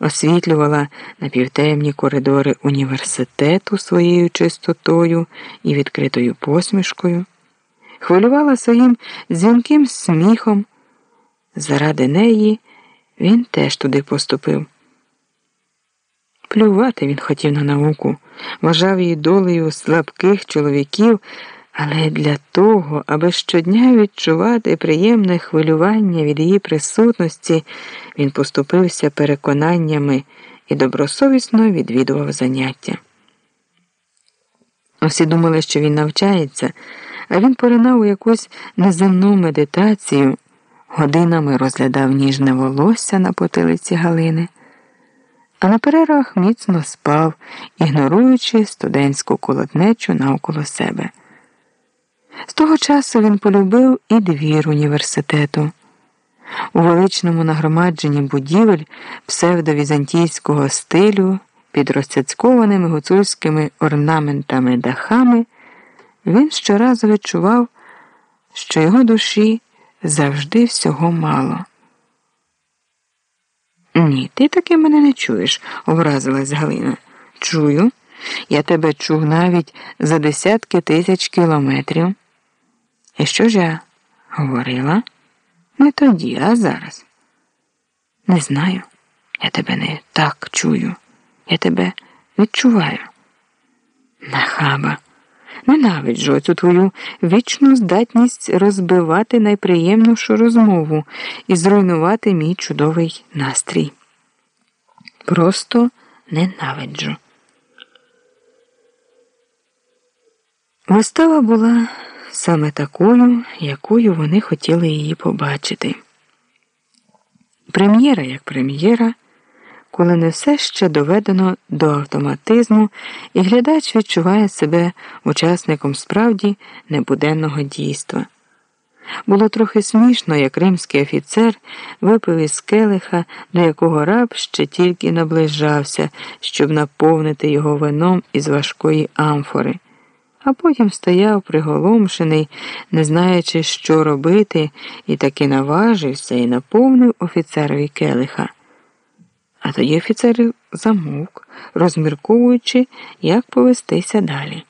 освітлювала напівтемні коридори університету своєю чистотою і відкритою посмішкою, хвилювала своїм дзвінким сміхом. Заради неї він теж туди поступив. Плювати він хотів на науку, вважав її долею слабких чоловіків, але для того, аби щодня відчувати приємне хвилювання від її присутності, він поступився переконаннями і добросовісно відвідував заняття. Усі думали, що він навчається, а він поринав у якусь неземну медитацію, годинами розглядав ніжне волосся на потилиці Галини а на перервах міцно спав, ігноруючи студентську колотнечу навколо себе. З того часу він полюбив і двір університету. У величному нагромадженні будівель псевдовізантійського стилю під розцяцькованими гуцульськими орнаментами дахами він щоразу відчував, що його душі завжди всього мало. Ні, ти таки мене не чуєш, образилась Галина. Чую, я тебе чув навіть за десятки тисяч кілометрів. І що ж я говорила? Не тоді, а зараз. Не знаю. Я тебе не так чую. Я тебе відчуваю. Нахаба. Ненавиджу цю твою вічну здатність розбивати найприємнішу розмову і зруйнувати мій чудовий настрій. Просто ненавиджу. Вистава була саме такою, якою вони хотіли її побачити. Прем'єра як прем'єра коли не все ще доведено до автоматизму, і глядач відчуває себе учасником справді небуденного дійства. Було трохи смішно, як римський офіцер випив із келиха, до якого раб ще тільки наближався, щоб наповнити його вином із важкої амфори, а потім стояв приголомшений, не знаючи, що робити, і таки наважився і наповнив офіцерові келиха. А тоді офіцер замовк, розмірковуючи, як повестися далі.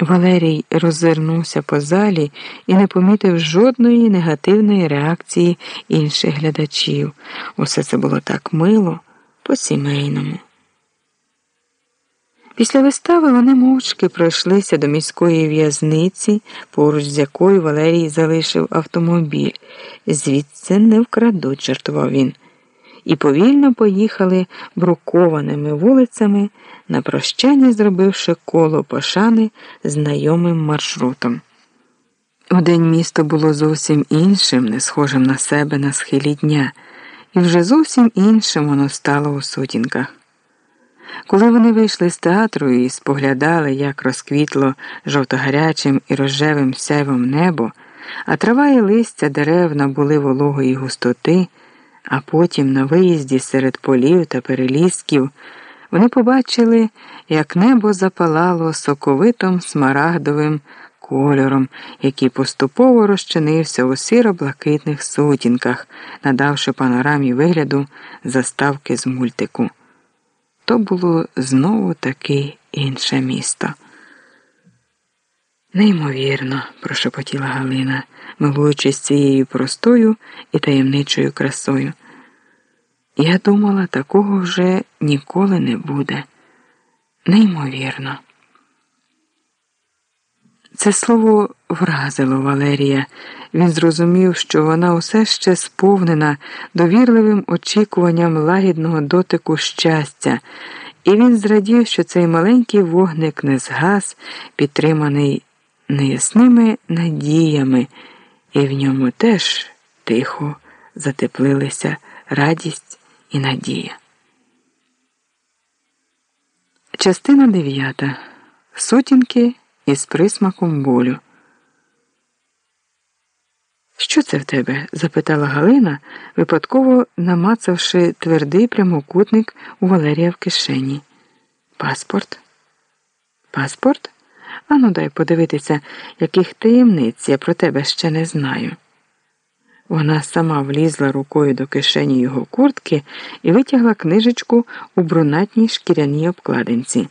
Валерій роззирнувся по залі і не помітив жодної негативної реакції інших глядачів. Усе це було так мило, по сімейному. Після вистави вони мовчки пройшлися до міської в'язниці, поруч з якою Валерій залишив автомобіль. Звідси не вкрадуть, жартував він і повільно поїхали брукованими вулицями, на прощання зробивши коло пошани знайомим маршрутом. Удень місто було зовсім іншим, не схожим на себе на схилі дня, і вже зовсім іншим воно стало у сутінках. Коли вони вийшли з театру і споглядали, як розквітло жовтогарячим і рожевим сяйвом небо, а трава і листя дерев набули вологої густоти а потім на виїзді серед полів та перелісків вони побачили, як небо запалало соковитим смарагдовим кольором, який поступово розчинився у сіро-блакитних сутінках, надавши панорамі вигляду заставки з мультику. То було знову таки інше місто. Неймовірно, прошепотіла Галина, милуючись цією простою і таємничою красою. Я думала, такого вже ніколи не буде. Неймовірно. Це слово вразило Валерія. Він зрозумів, що вона усе ще сповнена довірливим очікуванням лагідного дотику щастя, і він зрадів, що цей маленький вогник не згас, підтриманий неясними надіями, і в ньому теж тихо затеплилися радість і надія. Частина дев'ята. Сутінки із присмаком болю. Що це в тебе? запитала Галина, випадково намацавши твердий прямокутник у Валерія в кишені. Паспорт? Паспорт? Ану, дай подивитися, яких таємниць я про тебе ще не знаю. Вона сама влізла рукою до кишені його куртки і витягла книжечку у брунатній шкіряній обкладинці.